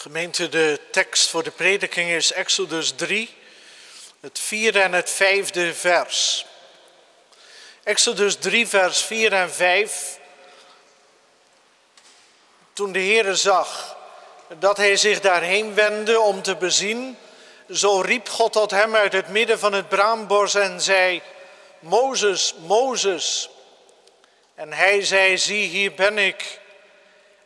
Gemeente, de tekst voor de prediking is Exodus 3, het vierde en het vijfde vers. Exodus 3, vers 4 en 5. Toen de Heere zag dat hij zich daarheen wendde om te bezien, zo riep God tot hem uit het midden van het braambos en zei, Mozes, Mozes. En hij zei, zie hier ben ik.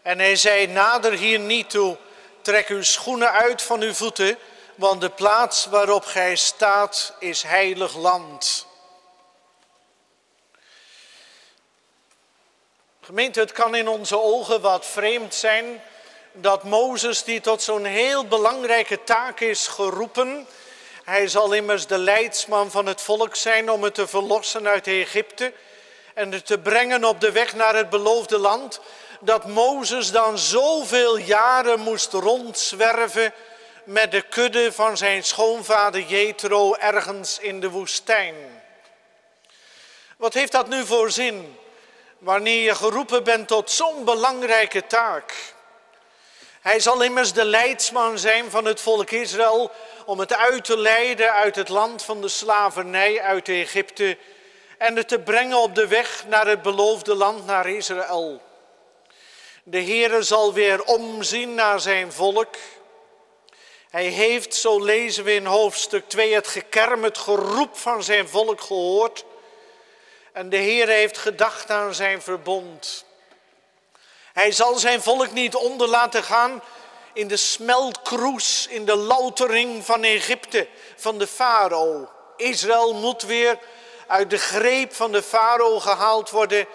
En hij zei, nader hier niet toe Trek uw schoenen uit van uw voeten, want de plaats waarop gij staat is heilig land. Gemeente, het kan in onze ogen wat vreemd zijn dat Mozes, die tot zo'n heel belangrijke taak is geroepen, hij zal immers de leidsman van het volk zijn om het te verlossen uit Egypte en het te brengen op de weg naar het beloofde land, dat Mozes dan zoveel jaren moest rondzwerven met de kudde van zijn schoonvader Jethro ergens in de woestijn. Wat heeft dat nu voor zin wanneer je geroepen bent tot zo'n belangrijke taak? Hij zal immers de leidsman zijn van het volk Israël om het uit te leiden uit het land van de slavernij uit Egypte en het te brengen op de weg naar het beloofde land, naar Israël. De Heere zal weer omzien naar zijn volk. Hij heeft, zo lezen we in hoofdstuk 2, het gekerm, het geroep van zijn volk gehoord. En de Heer heeft gedacht aan zijn verbond. Hij zal zijn volk niet onder laten gaan in de smeltkroes, in de loutering van Egypte, van de farao. Israël moet weer uit de greep van de farao gehaald worden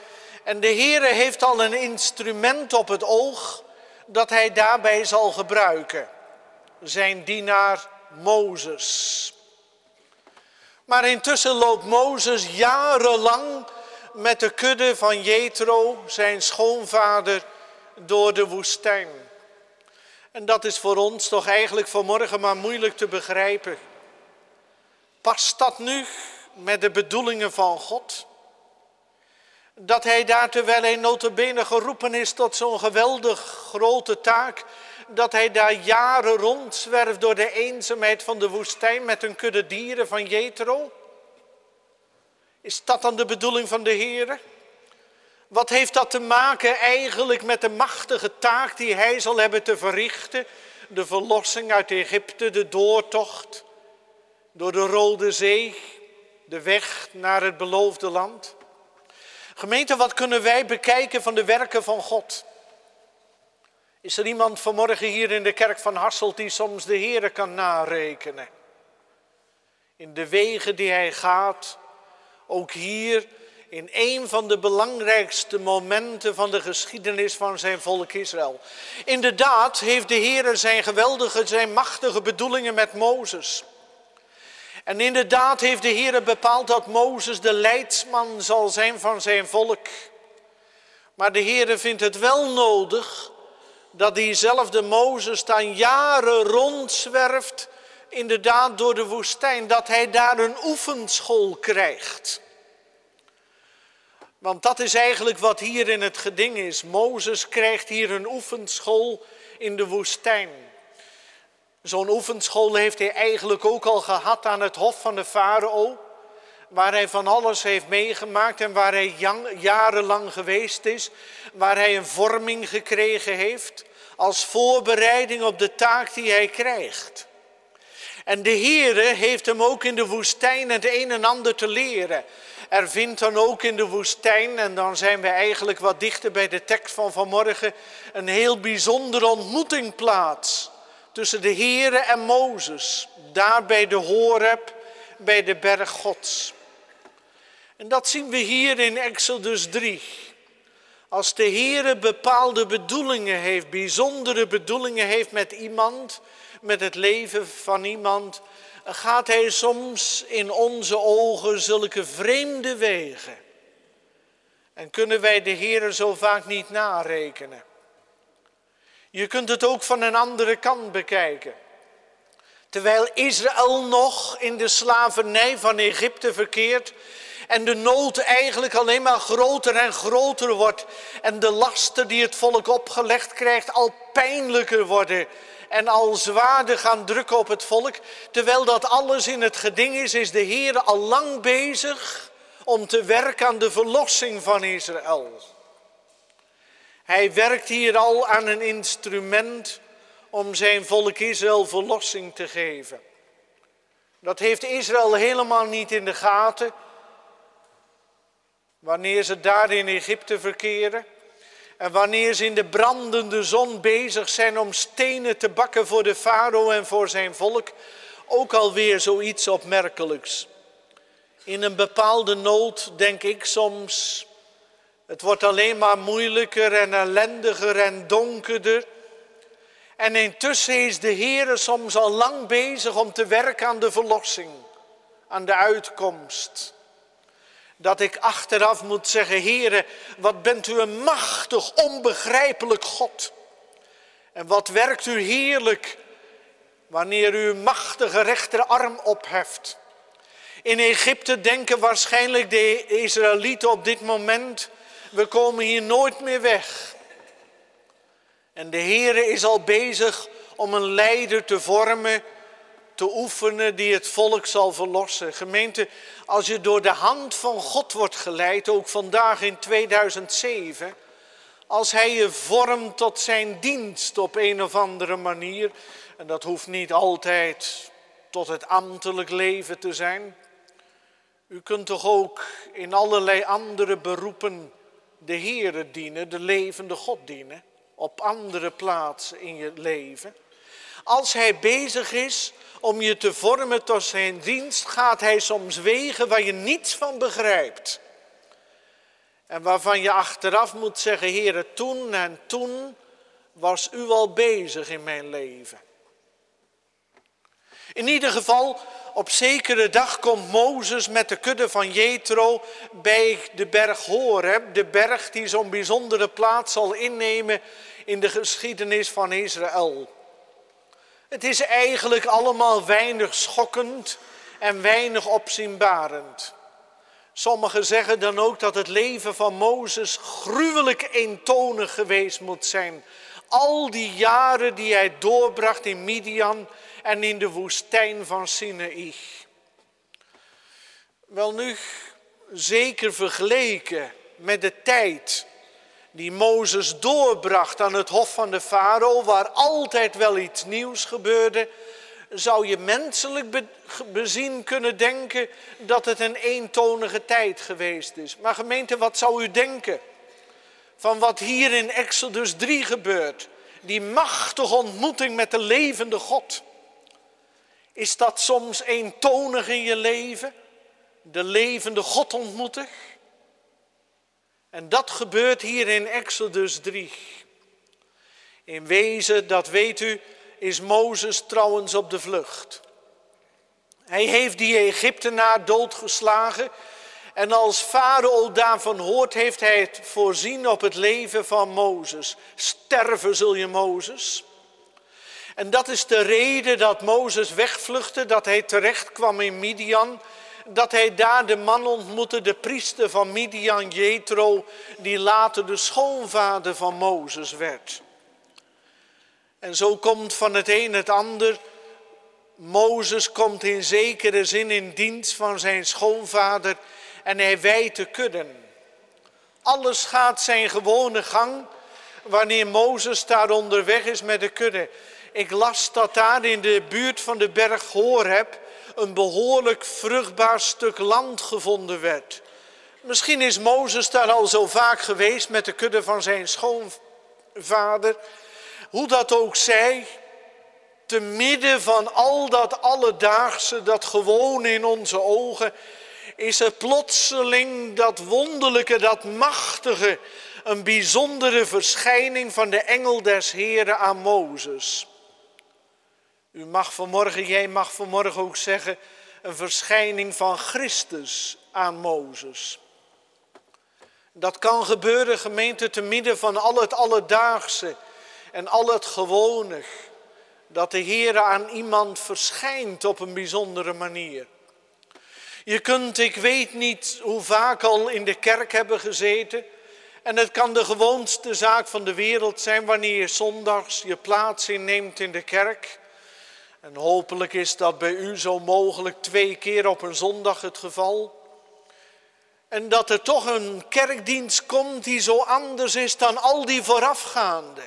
en de Heere heeft al een instrument op het oog dat hij daarbij zal gebruiken. Zijn dienaar Mozes. Maar intussen loopt Mozes jarenlang met de kudde van Jethro, zijn schoonvader, door de woestijn. En dat is voor ons toch eigenlijk vanmorgen maar moeilijk te begrijpen. Past dat nu met de bedoelingen van God? Dat hij daar, terwijl hij notabene geroepen is tot zo'n geweldig grote taak, dat hij daar jaren rondzwerft door de eenzaamheid van de woestijn met een kudde dieren van Jethro? Is dat dan de bedoeling van de Heer? Wat heeft dat te maken eigenlijk met de machtige taak die hij zal hebben te verrichten? De verlossing uit Egypte, de doortocht door de Rode Zee, de weg naar het beloofde land. Gemeente, wat kunnen wij bekijken van de werken van God? Is er iemand vanmorgen hier in de kerk van Hasselt die soms de Heer kan narekenen? In de wegen die hij gaat, ook hier in een van de belangrijkste momenten van de geschiedenis van zijn volk Israël. Inderdaad heeft de Heer zijn geweldige, zijn machtige bedoelingen met Mozes. En inderdaad heeft de Heer bepaald dat Mozes de leidsman zal zijn van zijn volk. Maar de Heer vindt het wel nodig dat diezelfde Mozes dan jaren rondzwerft, inderdaad door de woestijn, dat hij daar een oefenschool krijgt. Want dat is eigenlijk wat hier in het geding is. Mozes krijgt hier een oefenschool in de woestijn. Zo'n oefenschool heeft hij eigenlijk ook al gehad aan het hof van de farao, waar hij van alles heeft meegemaakt en waar hij jarenlang geweest is, waar hij een vorming gekregen heeft als voorbereiding op de taak die hij krijgt. En de Heere heeft hem ook in de woestijn het een en ander te leren. Er vindt dan ook in de woestijn, en dan zijn we eigenlijk wat dichter bij de tekst van vanmorgen, een heel bijzondere ontmoeting plaats tussen de Here en Mozes, daar bij de Horeb, bij de berg Gods. En dat zien we hier in Exodus 3. Als de Heere bepaalde bedoelingen heeft, bijzondere bedoelingen heeft met iemand, met het leven van iemand, gaat Hij soms in onze ogen zulke vreemde wegen. En kunnen wij de Heere zo vaak niet narekenen. Je kunt het ook van een andere kant bekijken. Terwijl Israël nog in de slavernij van Egypte verkeert en de nood eigenlijk alleen maar groter en groter wordt en de lasten die het volk opgelegd krijgt al pijnlijker worden en al zwaarder gaan drukken op het volk. Terwijl dat alles in het geding is, is de Heer al lang bezig om te werken aan de verlossing van Israël. Hij werkt hier al aan een instrument om zijn volk Israël verlossing te geven. Dat heeft Israël helemaal niet in de gaten wanneer ze daar in Egypte verkeren. En wanneer ze in de brandende zon bezig zijn om stenen te bakken voor de farao en voor zijn volk, ook alweer zoiets opmerkelijks. In een bepaalde nood denk ik soms, het wordt alleen maar moeilijker en ellendiger en donkerder. En intussen is de Heer soms al lang bezig om te werken aan de verlossing, aan de uitkomst. Dat ik achteraf moet zeggen, Heere, wat bent u een machtig, onbegrijpelijk God. En wat werkt u heerlijk wanneer u uw machtige rechterarm opheft. In Egypte denken waarschijnlijk de Israëlieten op dit moment, we komen hier nooit meer weg. En de Heere is al bezig om een leider te vormen, te oefenen die het volk zal verlossen. Gemeente, als je door de hand van God wordt geleid, ook vandaag in 2007, als Hij je vormt tot zijn dienst op een of andere manier, en dat hoeft niet altijd tot het ambtelijk leven te zijn. U kunt toch ook in allerlei andere beroepen de Heere dienen, de levende God dienen, op andere plaatsen in je leven. Als Hij bezig is om je te vormen tot zijn dienst, gaat Hij soms wegen waar je niets van begrijpt. En waarvan je achteraf moet zeggen, Heere, toen en toen was u al bezig in mijn leven. In ieder geval, op zekere dag komt Mozes met de kudde van Jethro bij de berg Horeb, de berg die zo'n bijzondere plaats zal innemen in de geschiedenis van Israël. Het is eigenlijk allemaal weinig schokkend en weinig opzienbarend. Sommigen zeggen dan ook dat het leven van Mozes gruwelijk eentonig geweest moet zijn. Al die jaren die hij doorbracht in Midian en in de woestijn van Sinaï. Wel nu, zeker vergeleken met de tijd die Mozes doorbracht aan het hof van de farao, waar altijd wel iets nieuws gebeurde, zou je menselijk bezien kunnen denken dat het een eentonige tijd geweest is. Maar gemeente, wat zou u denken van wat hier in Exodus 3 gebeurt? Die machtige ontmoeting met de levende God. Is dat soms eentonig in je leven? De levende God ontmoeten? En dat gebeurt hier in Exodus 3. In wezen, dat weet u, is Mozes trouwens op de vlucht. Hij heeft die Egyptenaar doodgeslagen. En als Farao daarvan hoort, heeft hij het voorzien op het leven van Mozes. Sterven zul je, Mozes. En dat is de reden dat Mozes wegvluchtte, dat hij terecht kwam in Midian dat hij daar de man ontmoette, de priester van Midian, Jethro, die later de schoonvader van Mozes werd. En zo komt van het een het ander. Mozes komt in zekere zin in dienst van zijn schoonvader en hij wijt de kudden. Alles gaat zijn gewone gang wanneer Mozes daar onderweg is met de kudde. Ik las dat daar in de buurt van de berg Horeb een behoorlijk vruchtbaar stuk land gevonden werd. Misschien is Mozes daar al zo vaak geweest met de kudde van zijn schoonvader. Hoe dat ook zij, te midden van al dat alledaagse, dat gewoon in onze ogen, is er plotseling dat wonderlijke, dat machtige, een bijzondere verschijning van de engel des Heren aan Mozes. U mag vanmorgen, jij mag vanmorgen ook zeggen, een verschijning van Christus aan Mozes. Dat kan gebeuren, gemeente, te midden van al het alledaagse en al het gewone. Dat de Heer aan iemand verschijnt op een bijzondere manier. Je kunt, ik weet niet hoe vaak al in de kerk hebben gezeten En het kan de gewoonste zaak van de wereld zijn wanneer je zondags je plaats inneemt in de kerk. En hopelijk is dat bij u zo mogelijk twee keer op een zondag het geval. En dat er toch een kerkdienst komt die zo anders is dan al die voorafgaande.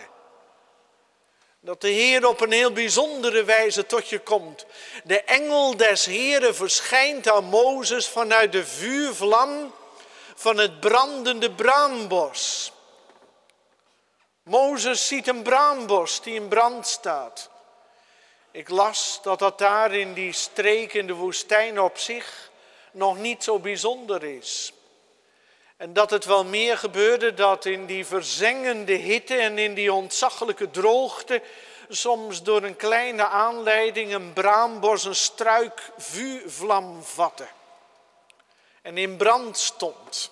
Dat de Heer op een heel bijzondere wijze tot je komt. De engel des Heeren verschijnt aan Mozes vanuit de vuurvlam van het brandende braambos. Mozes ziet een braambos die in brand staat. Ik las dat dat daar in die streek in de woestijn op zich nog niet zo bijzonder is. En dat het wel meer gebeurde dat in die verzengende hitte en in die ontzaglijke droogte soms door een kleine aanleiding een braambos een struik vuurvlam vatte en in brand stond.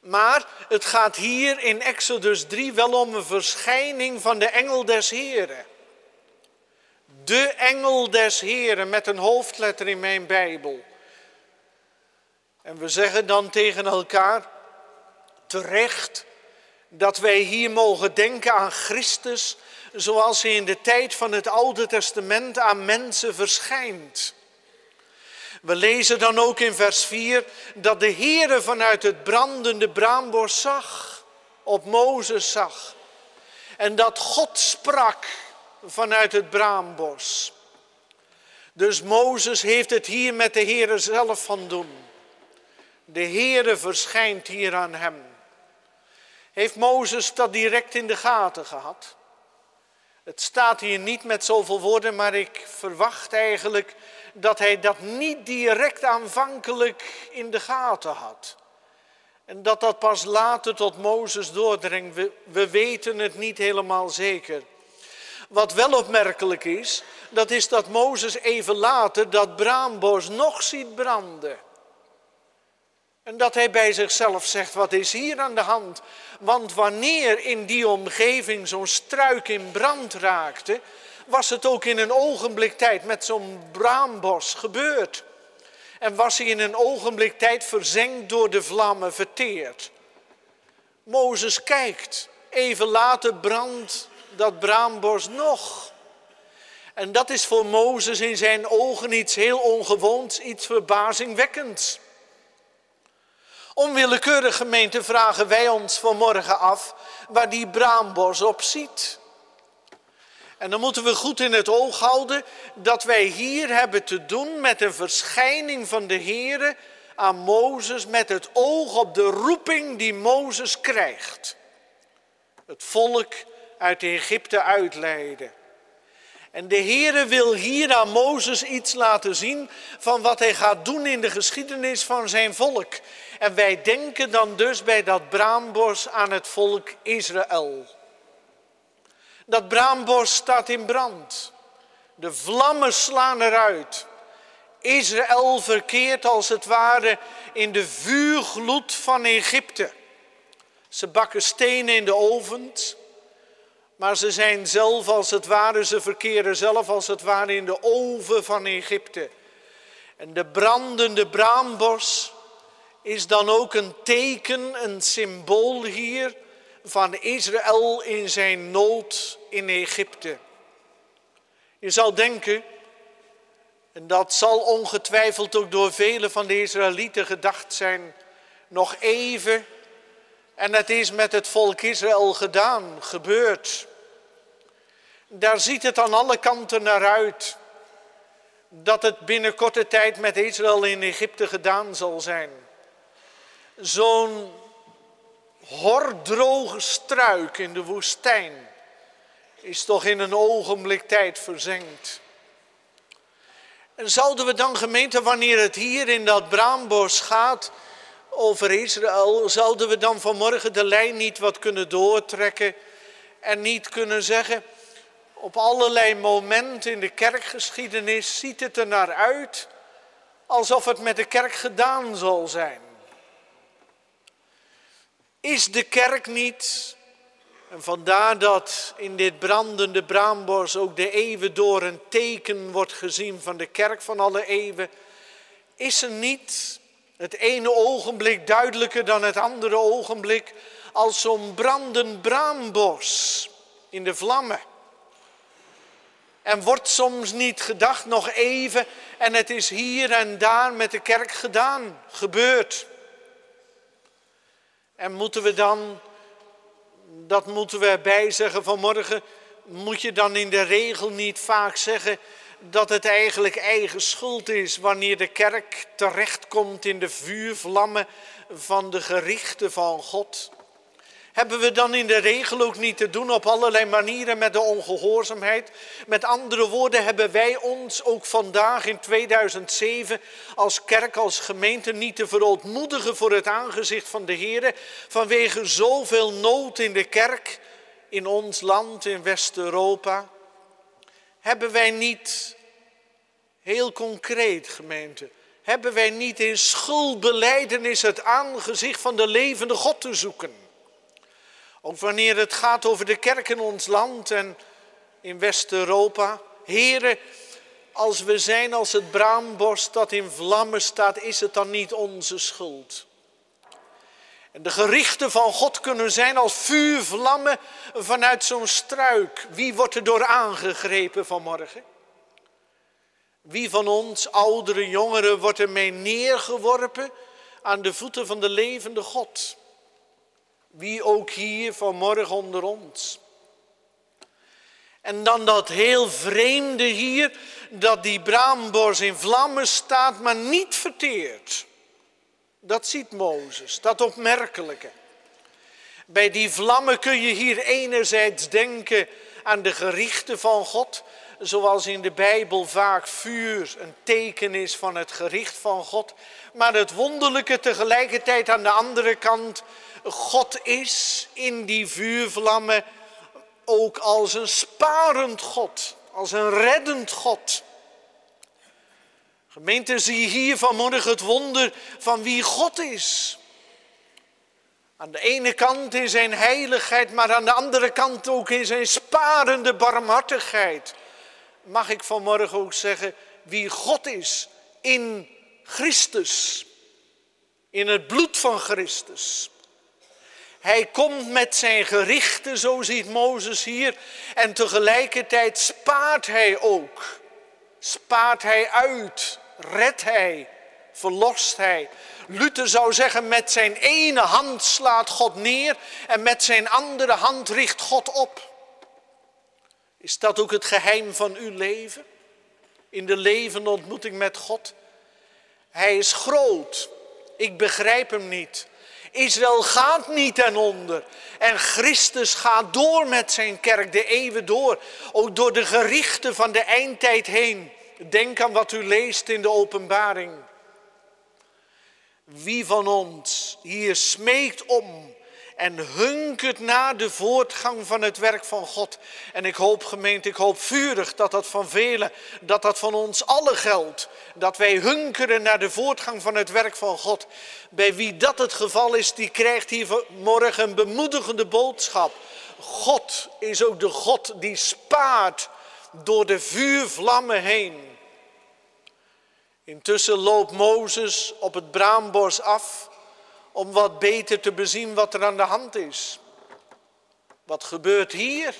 Maar het gaat hier in Exodus 3 wel om een verschijning van de engel des Heren. De engel des Heren met een hoofdletter in mijn Bijbel. En we zeggen dan tegen elkaar terecht dat wij hier mogen denken aan Christus zoals hij in de tijd van het Oude Testament aan mensen verschijnt. We lezen dan ook in vers 4 dat de Heere vanuit het brandende braambos zag, op Mozes zag. En dat God sprak vanuit het braambos. Dus Mozes heeft het hier met de Heere zelf van doen. De Heere verschijnt hier aan hem. Heeft Mozes dat direct in de gaten gehad? Het staat hier niet met zoveel woorden, maar ik verwacht eigenlijk dat hij dat niet direct aanvankelijk in de gaten had. En dat dat pas later tot Mozes doordringt. We, we weten het niet helemaal zeker. Wat wel opmerkelijk is, dat is dat Mozes even later dat braambos nog ziet branden. En dat hij bij zichzelf zegt, wat is hier aan de hand? Want wanneer in die omgeving zo'n struik in brand raakte, was het ook in een ogenblik tijd met zo'n braambos gebeurd. En was hij in een ogenblik tijd verzengd door de vlammen verteerd. Mozes kijkt, even later brandt dat braambos nog. En dat is voor Mozes in zijn ogen iets heel ongewoons, iets verbazingwekkends. Onwillekeurig gemeente vragen wij ons vanmorgen af waar die braambos op ziet. En dan moeten we goed in het oog houden dat wij hier hebben te doen met een verschijning van de Heere aan Mozes met het oog op de roeping die Mozes krijgt. Het volk uit Egypte uitleiden. En de Heere wil hier aan Mozes iets laten zien van wat hij gaat doen in de geschiedenis van zijn volk. En wij denken dan dus bij dat braambos aan het volk Israël. Dat braambos staat in brand. De vlammen slaan eruit. Israël verkeert als het ware in de vuurgloed van Egypte. Ze bakken stenen in de ovens, maar ze zijn zelf als het ware, ze verkeren zelf als het ware in de oven van Egypte. En de brandende braambos is dan ook een teken, een symbool hier van Israël in zijn nood in Egypte. Je zal denken, en dat zal ongetwijfeld ook door velen van de Israëlieten gedacht zijn, nog even en het is met het volk Israël gedaan, gebeurd. Daar ziet het aan alle kanten naar uit dat het binnen korte tijd met Israël in Egypte gedaan zal zijn. Zo'n hordroge struik in de woestijn is toch in een ogenblik tijd verzengd. En zouden we dan gemeente, wanneer het hier in dat braambos gaat over Israël, zouden we dan vanmorgen de lijn niet wat kunnen doortrekken en niet kunnen zeggen, op allerlei momenten in de kerkgeschiedenis ziet het er naar uit alsof het met de kerk gedaan zal zijn. Is de kerk niet, en vandaar dat in dit brandende braambos ook de eeuwen door een teken wordt gezien van de kerk van alle eeuwen, is er niet Het ene ogenblik duidelijker dan het andere ogenblik als zo'n brandend braambos in de vlammen. En wordt soms niet gedacht nog even en het is hier en daar met de kerk gedaan, gebeurd. En moeten we dan, dat moeten we erbij zeggen vanmorgen, moet je dan in de regel niet vaak zeggen dat het eigenlijk eigen schuld is wanneer de kerk terechtkomt in de vuurvlammen van de gerichten van God? Hebben we dan in de regel ook niet te doen op allerlei manieren met de ongehoorzaamheid? Met andere woorden, hebben wij ons ook vandaag in 2007 als kerk, als gemeente niet te verootmoedigen voor het aangezicht van de Heer vanwege zoveel nood in de kerk, in ons land, in West-Europa? Hebben wij niet, heel concreet gemeente, hebben wij niet in schuldbeleidenis het aangezicht van de levende God te zoeken? Ook wanneer het gaat over de kerk in ons land en in West-Europa. Heren, als we zijn als het braambos dat in vlammen staat, is het dan niet onze schuld? En de gerichten van God kunnen zijn als vuurvlammen vanuit zo'n struik. Wie wordt er door aangegrepen vanmorgen? Wie van ons, oudere jongeren, wordt er mee neergeworpen aan de voeten van de levende God? Wie ook hier vanmorgen onder ons. En dan dat heel vreemde hier, dat die braambos in vlammen staat, maar niet verteert. Dat ziet Mozes, dat opmerkelijke. Bij die vlammen kun je hier enerzijds denken aan de gerichten van God, zoals in de Bijbel vaak vuur een teken is van het gericht van God. Maar het wonderlijke tegelijkertijd aan de andere kant God is in die vuurvlammen ook als een sparend God, als een reddend God. Gemeente, zie hier vanmorgen het wonder van wie God is. Aan de ene kant in zijn heiligheid, maar aan de andere kant ook in zijn sparende barmhartigheid. Mag ik vanmorgen ook zeggen wie God is in Christus, in het bloed van Christus. Hij komt met zijn gerichten, zo ziet Mozes hier. En tegelijkertijd spaart hij ook. Spaart hij uit, redt hij, verlost hij. Luther zou zeggen, met zijn ene hand slaat God neer en met zijn andere hand richt God op. Is dat ook het geheim van uw leven? In de levende ontmoeting met God? Hij is groot. Ik begrijp hem niet. Israël gaat niet ten onder. En Christus gaat door met zijn kerk de eeuwen door. Ook door de gerichten van de eindtijd heen. Denk aan wat u leest in de openbaring. Wie van ons hier smeekt om en hunkert naar de voortgang van het werk van God. En ik hoop gemeente, ik hoop vurig dat dat van velen, dat dat van ons allen geldt. Dat wij hunkeren naar de voortgang van het werk van God. Bij wie dat het geval is, die krijgt hier morgen een bemoedigende boodschap. God is ook de God die spaart door de vuurvlammen heen. Intussen loopt Mozes op het braambos af om wat beter te bezien wat er aan de hand is. Wat gebeurt hier?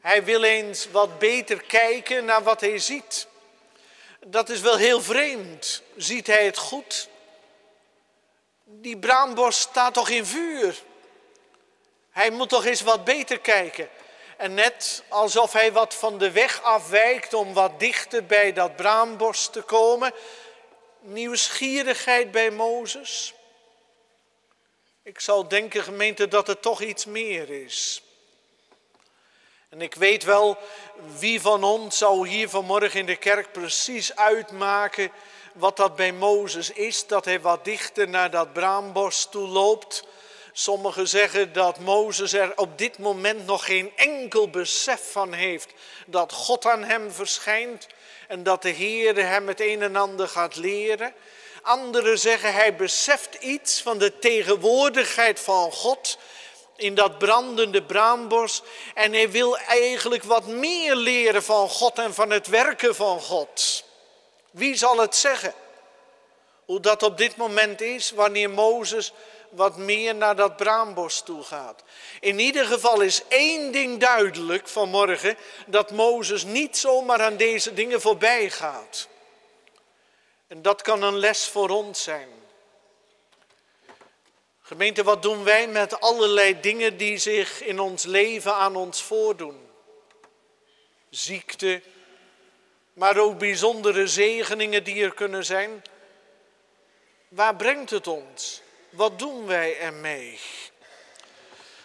Hij wil eens wat beter kijken naar wat hij ziet. Dat is wel heel vreemd. Ziet hij het goed? Die braambos staat toch in vuur? Hij moet toch eens wat beter kijken. En net alsof hij wat van de weg afwijkt om wat dichter bij dat braambos te komen. Nieuwsgierigheid bij Mozes. Ik zou denken, gemeente, dat het toch iets meer is. En ik weet wel, wie van ons zou hier vanmorgen in de kerk precies uitmaken wat dat bij Mozes is, dat hij wat dichter naar dat braambos toe loopt. Sommigen zeggen dat Mozes er op dit moment nog geen enkel besef van heeft dat God aan hem verschijnt en dat de Heer hem het een en ander gaat leren. Anderen zeggen hij beseft iets van de tegenwoordigheid van God in dat brandende braambos. En hij wil eigenlijk wat meer leren van God en van het werken van God. Wie zal het zeggen? Hoe dat op dit moment is wanneer Mozes wat meer naar dat braambos toe gaat. In ieder geval is één ding duidelijk vanmorgen, dat Mozes niet zomaar aan deze dingen voorbij gaat. En dat kan een les voor ons zijn. Gemeente, wat doen wij met allerlei dingen die zich in ons leven aan ons voordoen? Ziekte, maar ook bijzondere zegeningen die er kunnen zijn. Waar brengt het ons? Wat doen wij ermee?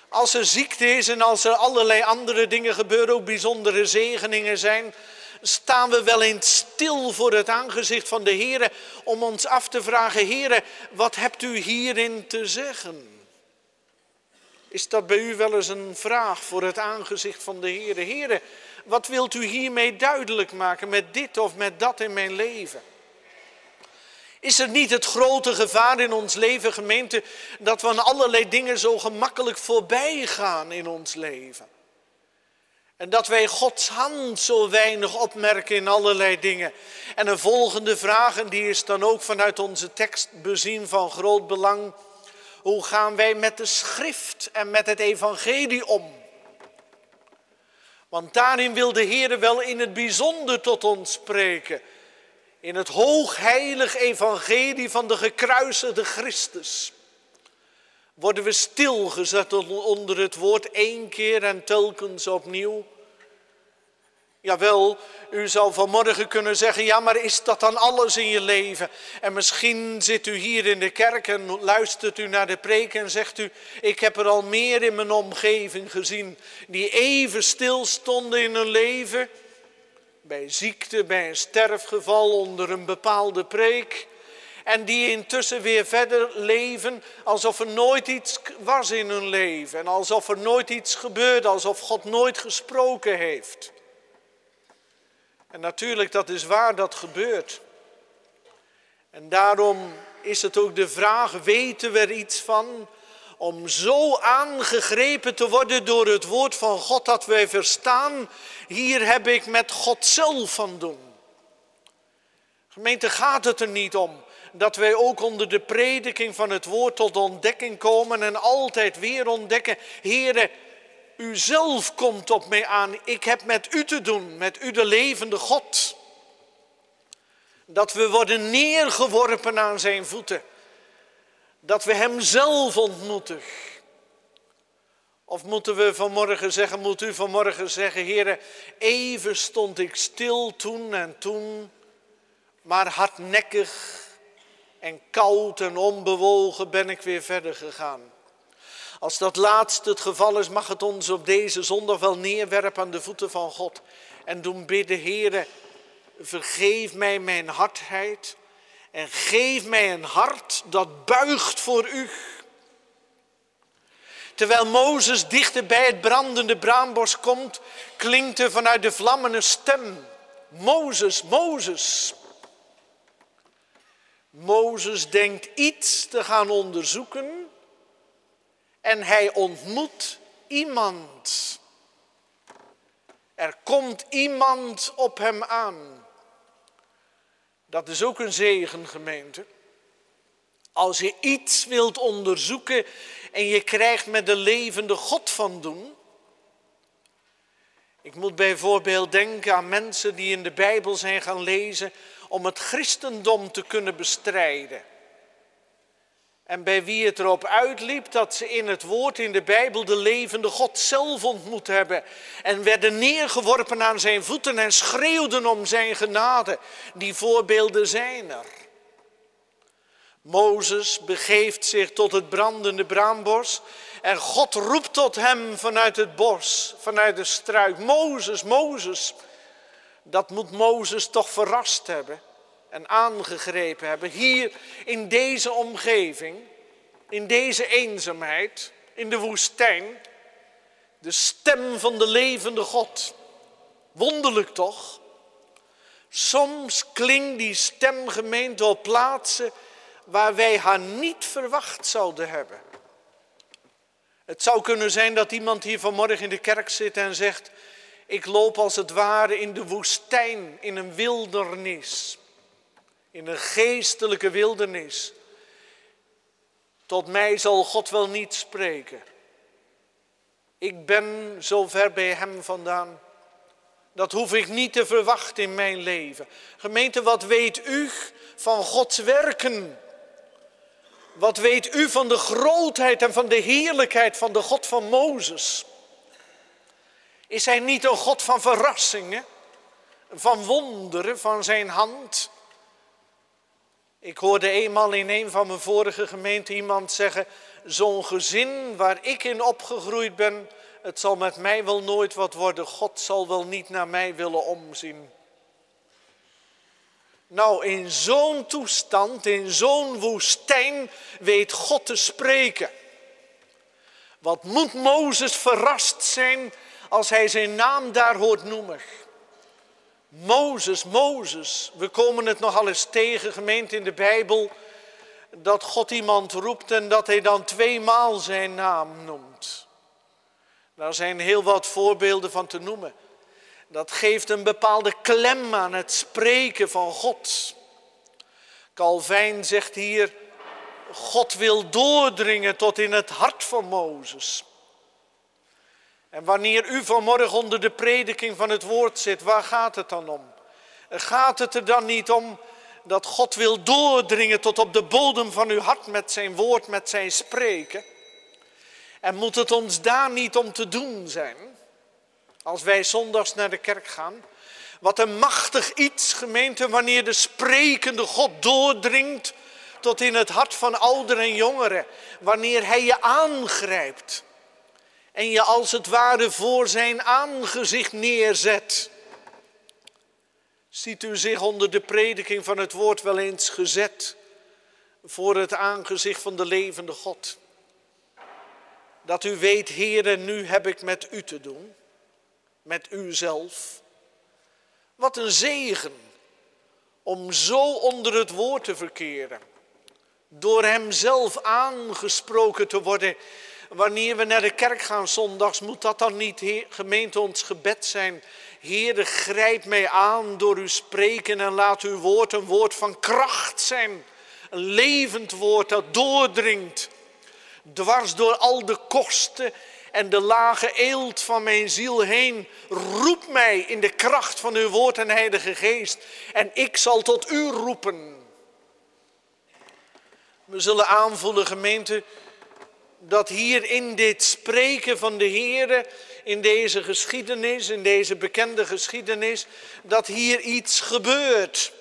Als er ziekte is en als er allerlei andere dingen gebeuren, ook bijzondere zegeningen zijn, staan we wel eens stil voor het aangezicht van de Heer om ons af te vragen, Heer, wat hebt u hierin te zeggen? Is dat bij u wel eens een vraag voor het aangezicht van de Heer? Heer, wat wilt u hiermee duidelijk maken met dit of met dat in mijn leven? Is er niet het grote gevaar in ons leven, gemeente, dat we aan allerlei dingen zo gemakkelijk voorbij gaan in ons leven? En dat wij Gods hand zo weinig opmerken in allerlei dingen. En een volgende vraag, en die is dan ook vanuit onze tekst bezien van groot belang. Hoe gaan wij met de schrift en met het evangelie om? Want daarin wil de Heer wel in het bijzonder tot ons spreken. In het hoogheilig evangelie van de gekruisigde Christus. Worden we stilgezet onder het woord één keer en telkens opnieuw? Jawel, u zou vanmorgen kunnen zeggen, ja maar is dat dan alles in je leven? En misschien zit u hier in de kerk en luistert u naar de preek en zegt u, ik heb er al meer in mijn omgeving gezien die even stil stonden in hun leven. Bij ziekte, bij een sterfgeval, onder een bepaalde preek. En die intussen weer verder leven alsof er nooit iets was in hun leven. En alsof er nooit iets gebeurde, alsof God nooit gesproken heeft. En natuurlijk, dat is waar dat gebeurt. En daarom is het ook de vraag, weten we er iets van? Om zo aangegrepen te worden door het woord van God dat wij verstaan, hier heb ik met God zelf van doen. Gemeente, gaat het er niet om dat wij ook onder de prediking van het woord tot ontdekking komen en altijd weer ontdekken, Heere, u zelf komt op mij aan. Ik heb met u te doen, met u de levende God. Dat we worden neergeworpen aan zijn voeten. Dat we hem zelf ontmoeten. Of moeten we vanmorgen zeggen, moet u vanmorgen zeggen, heren, even stond ik stil toen en toen, maar hardnekkig en koud en onbewogen ben ik weer verder gegaan. Als dat laatste het geval is, mag het ons op deze zondag wel neerwerpen aan de voeten van God. En doen bidden, Heere, vergeef mij mijn hardheid. En geef mij een hart dat buigt voor u. Terwijl Mozes dichter bij het brandende braambos komt, klinkt er vanuit de vlammen een stem. Mozes, Mozes. Mozes denkt iets te gaan onderzoeken en hij ontmoet iemand. Er komt iemand op hem aan. Dat is ook een zegen, gemeente. Als je iets wilt onderzoeken en je krijgt met de levende God van doen. Ik moet bijvoorbeeld denken aan mensen die in de Bijbel zijn gaan lezen om het christendom te kunnen bestrijden. En bij wie het erop uitliep dat ze in het woord in de Bijbel de levende God zelf ontmoet hebben. En werden neergeworpen aan zijn voeten en schreeuwden om zijn genade. Die voorbeelden zijn er. Mozes begeeft zich tot het brandende braambos. En God roept tot hem vanuit het bos, vanuit de struik. Mozes, Mozes. Dat moet Mozes toch verrast hebben en aangegrepen hebben. Hier in deze omgeving, in deze eenzaamheid, in de woestijn. De stem van de levende God. Wonderlijk toch? Soms klinkt die stem gemeente op plaatsen waar wij haar niet verwacht zouden hebben. Het zou kunnen zijn dat iemand hier vanmorgen in de kerk zit en zegt: Ik loop als het ware in de woestijn, in een wildernis. in een geestelijke wildernis. Tot mij zal God wel niet spreken. Ik ben zo ver bij Hem vandaan. Dat hoef ik niet te verwachten in mijn leven. Gemeente, wat weet u van Gods werken? Wat weet u van de grootheid en van de heerlijkheid van de God van Mozes? Is hij niet een God van verrassingen, van wonderen, van zijn hand? Ik hoorde eenmaal in een van mijn vorige gemeenten iemand zeggen: Zo'n gezin waar ik in opgegroeid ben, het zal met mij wel nooit wat worden. God zal wel niet naar mij willen omzien. Nou, in zo'n toestand, in zo'n woestijn, weet God te spreken. Wat moet Mozes verrast zijn als hij zijn naam daar hoort noemen? Mozes, Mozes. We komen het nogal eens tegen, gemeente in de Bijbel, dat God iemand roept en dat hij dan tweemaal zijn naam noemt. Daar zijn heel wat voorbeelden van te noemen. Dat geeft een bepaalde klem aan het spreken van God. Calvijn zegt hier, God wil doordringen tot in het hart van Mozes. En wanneer u vanmorgen onder de prediking van het woord zit, waar gaat het dan om? Gaat het er dan niet om dat God wil doordringen tot op de bodem van uw hart met zijn woord, met zijn spreken? En moet het ons daar niet om te doen zijn? Als wij zondags naar de kerk gaan. Wat een machtig iets, gemeente, wanneer de sprekende God doordringt tot in het hart van ouderen en jongeren. Wanneer Hij je aangrijpt en je als het ware voor zijn aangezicht neerzet. Ziet u zich onder de prediking van het woord wel eens gezet voor het aangezicht van de levende God? Dat u weet, Heere, nu heb ik met u te doen, met u zelf. Wat een zegen om zo onder het woord te verkeren. Door Hem zelf aangesproken te worden wanneer we naar de kerk gaan zondags, moet dat dan niet, gemeente, ons gebed zijn? Heere, grijp mij aan door uw spreken en laat uw woord een woord van kracht zijn. Een levend woord dat doordringt, dwars door al de kosten en de lage eelt van mijn ziel heen. Roep mij in de kracht van uw woord en heilige geest en ik zal tot u roepen. We zullen aanvoelen, gemeente, dat hier in dit spreken van de Heer, in deze geschiedenis, in deze bekende geschiedenis, dat hier iets gebeurt.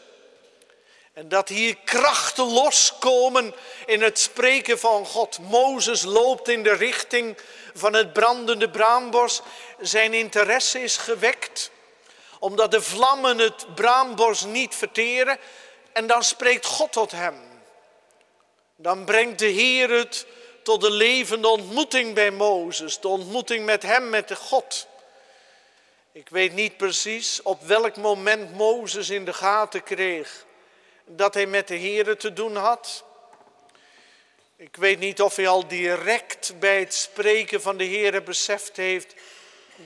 En dat hier krachten loskomen in het spreken van God. Mozes loopt in de richting van het brandende braambos. Zijn interesse is gewekt, omdat de vlammen het braambos niet verteren. En dan spreekt God tot hem. Dan brengt de Heer het tot de levende ontmoeting bij Mozes, de ontmoeting met hem, met de God. Ik weet niet precies op welk moment Mozes in de gaten kreeg dat hij met de Here te doen had. Ik weet niet of hij al direct bij het spreken van de Here beseft heeft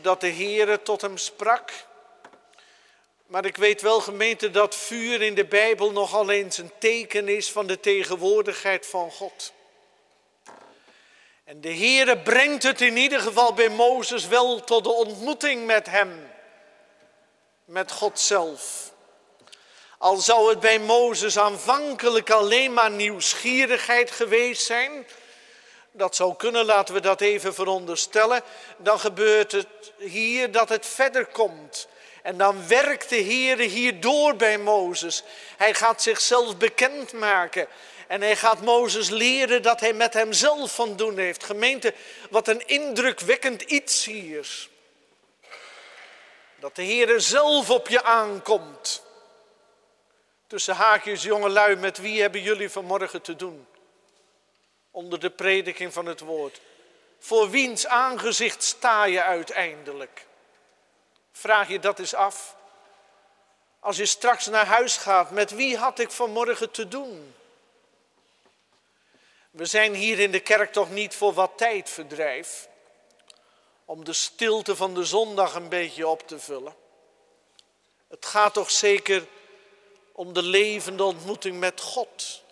dat de Here tot hem sprak. Maar ik weet wel, gemeente, dat vuur in de Bijbel nogal eens een teken is van de tegenwoordigheid van God. En de Heere brengt het in ieder geval bij Mozes wel tot de ontmoeting met hem, met God zelf. Al zou het bij Mozes aanvankelijk alleen maar nieuwsgierigheid geweest zijn, dat zou kunnen, laten we dat even veronderstellen, dan gebeurt het hier dat het verder komt. En dan werkt de Heere hier door bij Mozes. Hij gaat zichzelf bekendmaken. En hij gaat Mozes leren dat hij met hemzelf van doen heeft. Gemeente, wat een indrukwekkend iets hier. Dat de Heer zelf op je aankomt. Tussen haakjes, jongelui, met wie hebben jullie vanmorgen te doen? Onder de prediking van het woord. Voor wiens aangezicht sta je uiteindelijk? Vraag je dat eens af. Als je straks naar huis gaat, met wie had ik vanmorgen te doen? We zijn hier in de kerk toch niet voor wat tijdverdrijf, om de stilte van de zondag een beetje op te vullen. Het gaat toch zeker om de levende ontmoeting met God,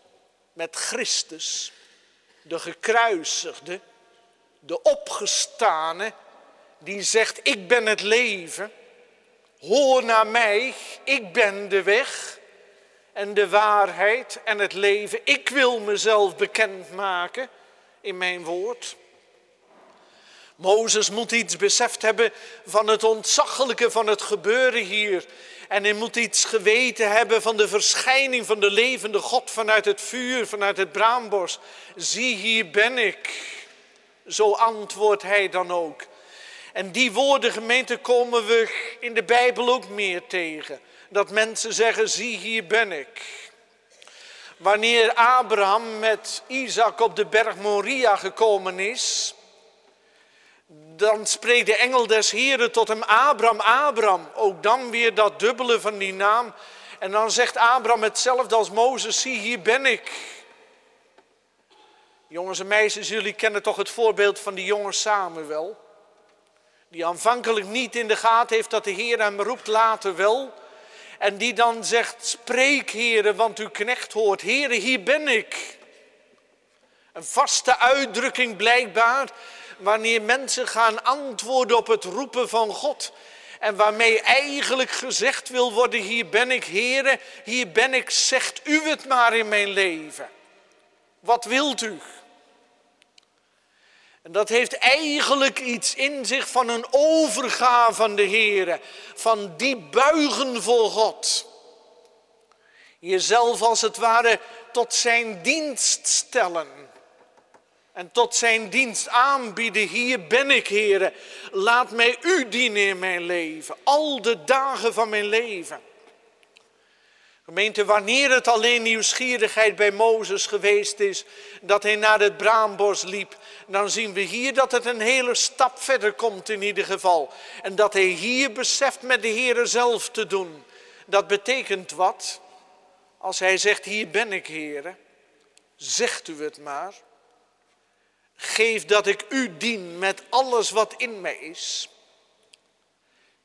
met Christus, de gekruisigde, de opgestane, die zegt, ik ben het leven, hoor naar mij, ik ben de weg en de waarheid en het leven. Ik wil mezelf bekendmaken in mijn woord. Mozes moet iets beseft hebben van het ontzaglijke van het gebeuren hier. En hij moet iets geweten hebben van de verschijning van de levende God vanuit het vuur, vanuit het braambos. Zie, hier ben ik. Zo antwoordt hij dan ook. En die woorden, gemeente, komen we in de Bijbel ook meer tegen. Dat mensen zeggen, zie, hier ben ik. Wanneer Abraham met Isaac op de berg Moria gekomen is, dan spreekt de engel des Heren tot hem, Abraham, Abraham. Ook dan weer dat dubbele van die naam. En dan zegt Abraham hetzelfde als Mozes, zie hier ben ik. Jongens en meisjes, jullie kennen toch het voorbeeld van die jongen Samuel. Die aanvankelijk niet in de gaten heeft dat de Heer hem roept, later wel. En die dan zegt, spreek heren, want uw knecht hoort. Heren, hier ben ik. Een vaste uitdrukking blijkbaar wanneer mensen gaan antwoorden op het roepen van God. En waarmee eigenlijk gezegd wil worden, hier ben ik heren, hier ben ik, zegt u het maar in mijn leven. Wat wilt u? Dat heeft eigenlijk iets in zich van een overgave van de Heer, van die buigen voor God. Jezelf als het ware tot zijn dienst stellen. En tot zijn dienst aanbieden. Hier ben ik, Heer. Laat mij u dienen in mijn leven. Al de dagen van mijn leven. Gemeente, wanneer het alleen nieuwsgierigheid bij Mozes geweest is, dat hij naar het braambos liep, dan zien we hier dat het een hele stap verder komt in ieder geval. En dat hij hier beseft met de Heer zelf te doen. Dat betekent wat? Als hij zegt, hier ben ik Heer, zegt u het maar. Geef dat ik u dien met alles wat in mij is.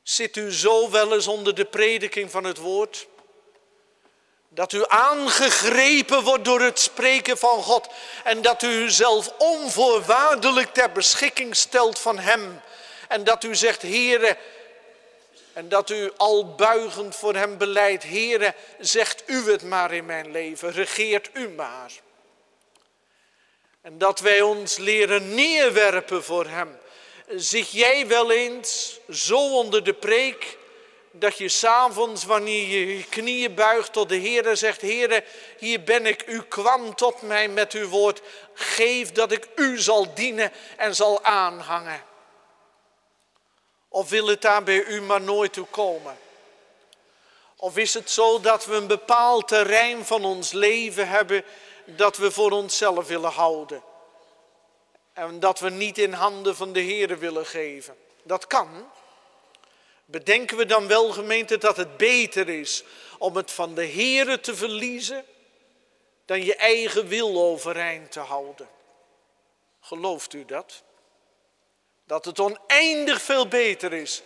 Zit u zo wel eens onder de prediking van het woord? Dat u aangegrepen wordt door het spreken van God. En dat u uzelf onvoorwaardelijk ter beschikking stelt van Hem. En dat u zegt, Heere, en dat u al buigend voor Hem beleidt, Heere, zegt u het maar in mijn leven, regeert u maar. En dat wij ons leren neerwerpen voor Hem. Zit jij wel eens zo onder de preek dat je s'avonds, wanneer je je knieën buigt tot de Heer zegt, Heer, hier ben ik, u kwam tot mij met uw woord, geef dat ik u zal dienen en zal aanhangen. Of wil het daar bij u maar nooit toe komen? Of is het zo dat we een bepaald terrein van ons leven hebben dat we voor onszelf willen houden? En dat we niet in handen van de Heer willen geven? Dat kan. Bedenken we dan wel, gemeente, dat het beter is om het van de Here te verliezen dan je eigen wil overeind te houden? Gelooft u dat? Dat het oneindig veel beter is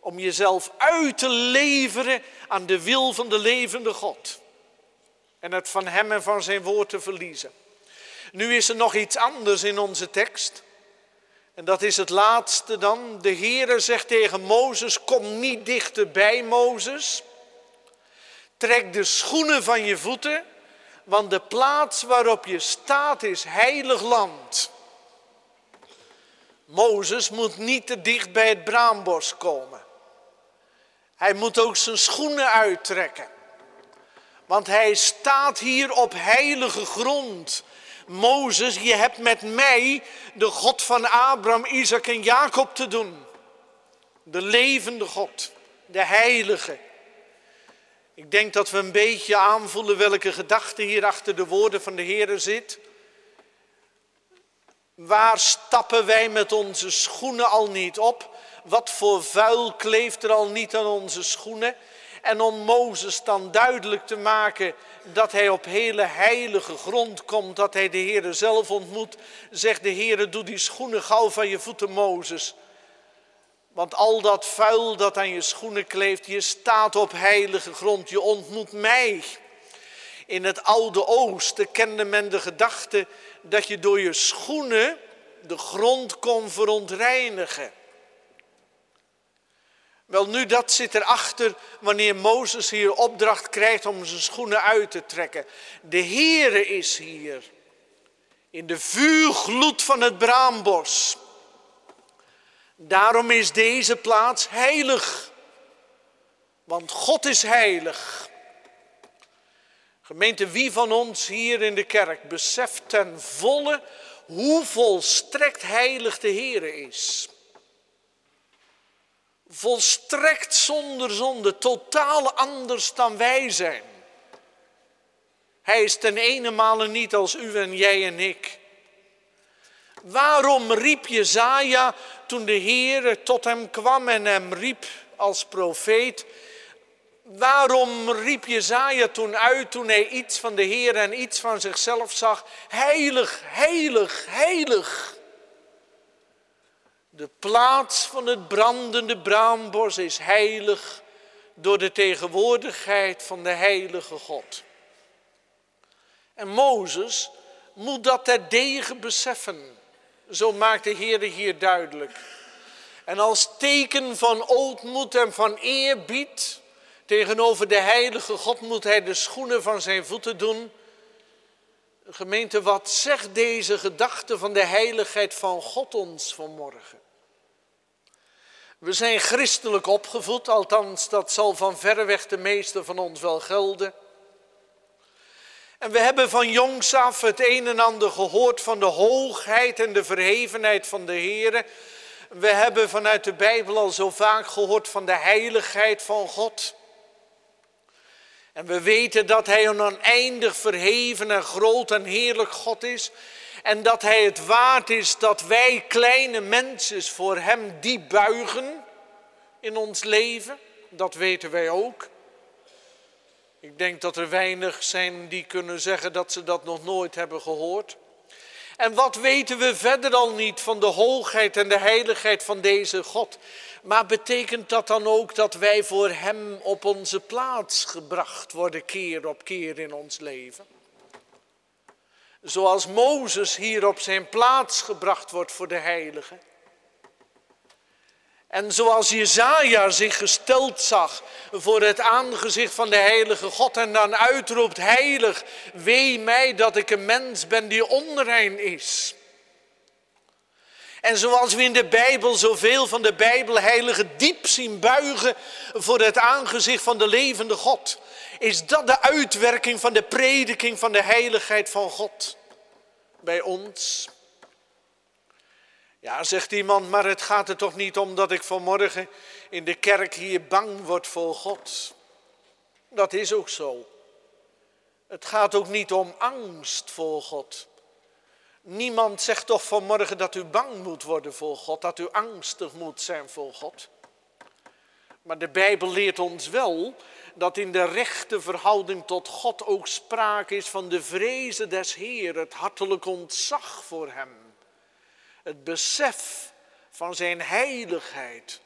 om jezelf uit te leveren aan de wil van de levende God. En het van Hem en van Zijn woord te verliezen. Nu is er nog iets anders in onze tekst. En dat is het laatste dan. De Heere zegt tegen Mozes, kom niet dichter bij Mozes. Trek de schoenen van je voeten, want de plaats waarop je staat is heilig land. Mozes moet niet te dicht bij het braambos komen. Hij moet ook zijn schoenen uittrekken. Want hij staat hier op heilige grond. Mozes, je hebt met mij, de God van Abraham, Isaac en Jacob te doen. De levende God, de heilige. Ik denk dat we een beetje aanvoelen welke gedachte hier achter de woorden van de Heer zit. Waar stappen wij met onze schoenen al niet op? Wat voor vuil kleeft er al niet aan onze schoenen? En om Mozes dan duidelijk te maken dat hij op hele heilige grond komt, dat hij de Heere zelf ontmoet, zegt de Heere, doe die schoenen gauw van je voeten, Mozes. Want al dat vuil dat aan je schoenen kleeft, je staat op heilige grond, je ontmoet mij. In het oude Oosten kende men de gedachte dat je door je schoenen de grond kon verontreinigen. Wel nu, dat zit erachter wanneer Mozes hier opdracht krijgt om zijn schoenen uit te trekken. De Heere is hier. In de vuurgloed van het braambos. Daarom is deze plaats heilig. Want God is heilig. Gemeente, wie van ons hier in de kerk beseft ten volle hoe volstrekt heilig de Heer is? Volstrekt zonder zonde, totaal anders dan wij zijn. Hij is ten ene niet als u en jij en ik. Waarom riep Jezaja toen de Heer tot hem kwam en hem riep als profeet? Waarom riep Jezaja toen uit toen hij iets van de Heer en iets van zichzelf zag? Heilig, heilig, heilig. De plaats van het brandende braambos is heilig door de tegenwoordigheid van de heilige God. En Mozes moet dat terdege beseffen. Zo maakt de Heer hier duidelijk. En als teken van ootmoed en van eerbied tegenover de heilige God moet hij de schoenen van zijn voeten doen. Gemeente, wat zegt deze gedachte van de heiligheid van God ons vanmorgen? We zijn christelijk opgevoed, althans dat zal van verreweg de meeste van ons wel gelden. En we hebben van jongs af het een en ander gehoord van de hoogheid en de verhevenheid van de Heer. We hebben vanuit de Bijbel al zo vaak gehoord van de heiligheid van God. En we weten dat Hij een oneindig verheven en groot en heerlijk God is. En dat Hij het waard is dat wij kleine mensen voor Hem die buigen in ons leven. Dat weten wij ook. Ik denk dat er weinig zijn die kunnen zeggen dat ze dat nog nooit hebben gehoord. En wat weten we verder al niet van de hoogheid en de heiligheid van deze God? Maar betekent dat dan ook dat wij voor Hem op onze plaats gebracht worden keer op keer in ons leven? Zoals Mozes hier op zijn plaats gebracht wordt voor de Heilige. En zoals Jezaja zich gesteld zag voor het aangezicht van de heilige God en dan uitroept, heilig, wee mij dat ik een mens ben die onrein is. En zoals we in de Bijbel zoveel van de Bijbelheiligen diep zien buigen voor het aangezicht van de levende God, is dat de uitwerking van de prediking van de heiligheid van God bij ons. Ja, zegt iemand, maar het gaat er toch niet om dat ik vanmorgen in de kerk hier bang word voor God. Dat is ook zo. Het gaat ook niet om angst voor God. Niemand zegt toch vanmorgen dat u bang moet worden voor God, dat u angstig moet zijn voor God. Maar de Bijbel leert ons wel dat in de rechte verhouding tot God ook sprake is van de vrezen des Heer, het hartelijk ontzag voor Hem het besef van zijn heiligheid.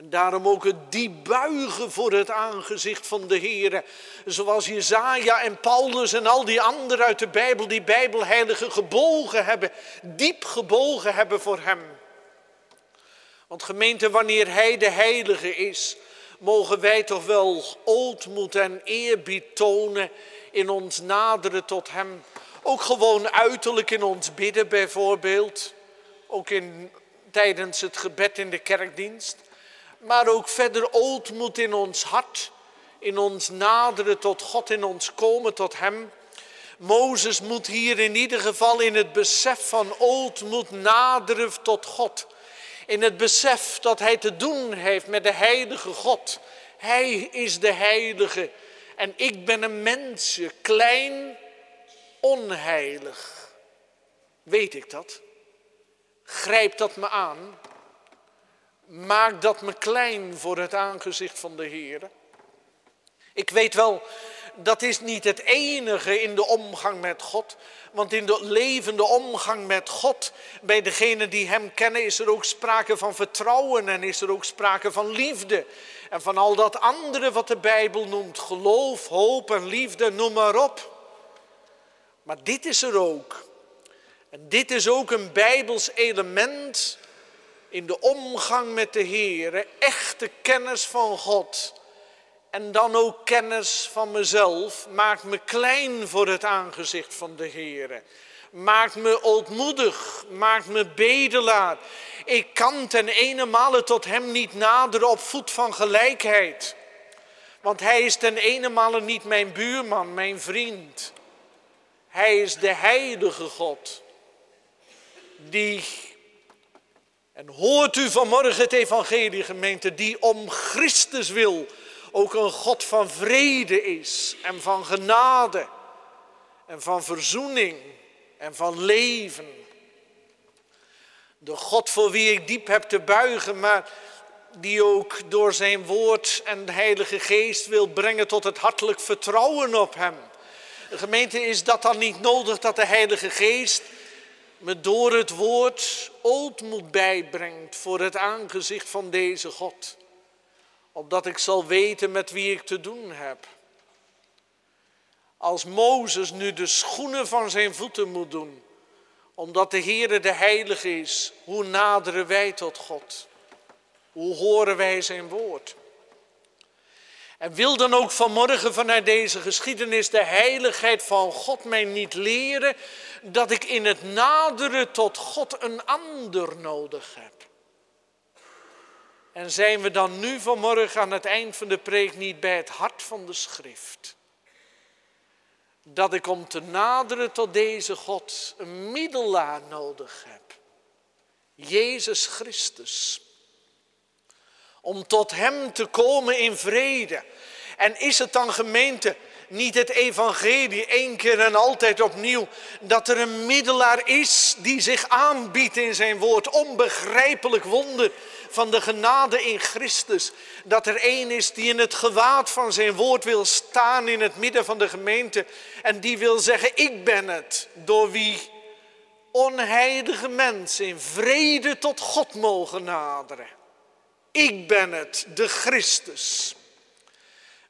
En daarom ook het diep buigen voor het aangezicht van de Heer. Zoals Jezaja en Paulus en al die anderen uit de Bijbel, die Bijbelheiligen gebogen hebben, diep gebogen hebben voor hem. Want gemeente, wanneer Hij de Heilige is, mogen wij toch wel ootmoed en eerbied tonen in ons naderen tot Hem. Ook gewoon uiterlijk in ons bidden bijvoorbeeld ook in, tijdens het gebed in de kerkdienst. Maar ook verder ootmoed in ons hart, in ons naderen tot God, in ons komen tot Hem. Mozes moet hier in ieder geval in het besef van ootmoed naderen tot God. In het besef dat hij te doen heeft met de heilige God. Hij is de heilige en ik ben een mensje, klein, onheilig. Weet ik dat? Grijp dat me aan. Maak dat me klein voor het aangezicht van de Heer. Ik weet wel, dat is niet het enige in de omgang met God. Want in de levende omgang met God, bij degenen die Hem kennen, is er ook sprake van vertrouwen en is er ook sprake van liefde. En van al dat andere wat de Bijbel noemt, geloof, hoop en liefde, noem maar op. Maar dit is er ook. En dit is ook een Bijbels element in de omgang met de Heer. Echte kennis van God. En dan ook kennis van mezelf maakt me klein voor het aangezicht van de Heer. Maakt me ootmoedig, maakt me bedelaar. Ik kan ten ene male tot Hem niet naderen op voet van gelijkheid. Want Hij is ten ene male niet mijn buurman, mijn vriend. Hij is de heilige God. Die, en hoort u vanmorgen het evangelie gemeente, die om Christus wil ook een God van vrede is en van genade en van verzoening en van leven. De God voor wie ik diep heb te buigen, maar die ook door zijn woord en de Heilige Geest wil brengen tot het hartelijk vertrouwen op Hem. De gemeente is dat dan niet nodig dat de Heilige Geest me door het woord ootmoed bijbrengt voor het aangezicht van deze God opdat ik zal weten met wie ik te doen heb. Als Mozes nu de schoenen van zijn voeten moet doen, omdat de Heere de Heilige is, hoe naderen wij tot God? Hoe horen wij zijn woord? En wil dan ook vanmorgen vanuit deze geschiedenis de heiligheid van God mij niet leren dat ik in het naderen tot God een ander nodig heb? En zijn we dan nu vanmorgen aan het eind van de preek niet bij het hart van de schrift? Dat ik om te naderen tot deze God een middelaar nodig heb. Jezus Christus. Om tot Hem te komen in vrede. En is het dan gemeente niet het evangelie één keer en altijd opnieuw dat er een middelaar is die zich aanbiedt in zijn woord. Onbegrijpelijk wonder van de genade in Christus. Dat er één is die in het gewaad van zijn woord wil staan in het midden van de gemeente. En die wil zeggen, ik ben het door wie onheilige mensen in vrede tot God mogen naderen. Ik ben het, de Christus.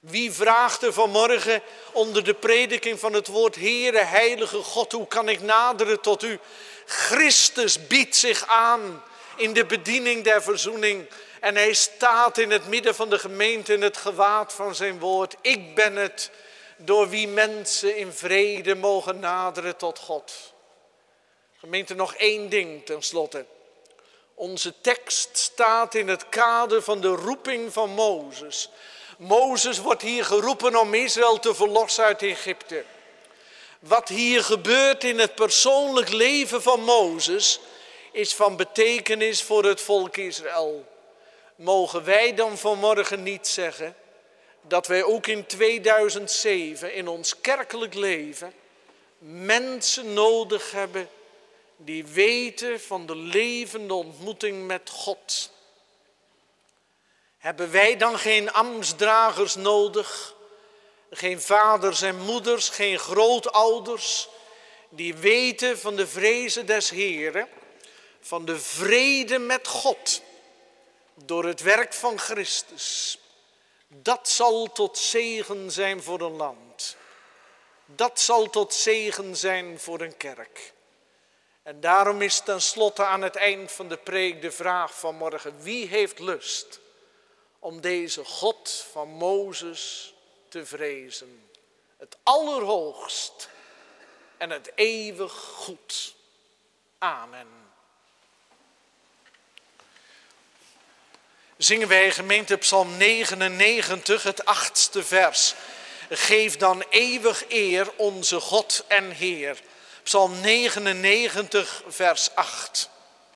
Wie vraagt er vanmorgen onder de prediking van het woord, Heere, Heilige God, hoe kan ik naderen tot u? Christus biedt zich aan in de bediening der verzoening. En hij staat in het midden van de gemeente in het gewaad van zijn woord. Ik ben het door wie mensen in vrede mogen naderen tot God. Gemeente, nog één ding tenslotte. Onze tekst staat in het kader van de roeping van Mozes. Mozes wordt hier geroepen om Israël te verlossen uit Egypte. Wat hier gebeurt in het persoonlijk leven van Mozes is van betekenis voor het volk Israël. Mogen wij dan vanmorgen niet zeggen dat wij ook in 2007 in ons kerkelijk leven mensen nodig hebben die weten van de levende ontmoeting met God. Hebben wij dan geen ambtsdragers nodig, geen vaders en moeders, geen grootouders, die weten van de vrezen des Heren, van de vrede met God door het werk van Christus. Dat zal tot zegen zijn voor een land. Dat zal tot zegen zijn voor een kerk. En daarom is tenslotte aan het eind van de preek de vraag van morgen: wie heeft lust om deze God van Mozes te vrezen? Het allerhoogst en het eeuwig goed. Amen. zingen wij gemeente Psalm 99, het achtste vers. Geef dan eeuwig eer onze God en Heer. Psalm 99, vers 8.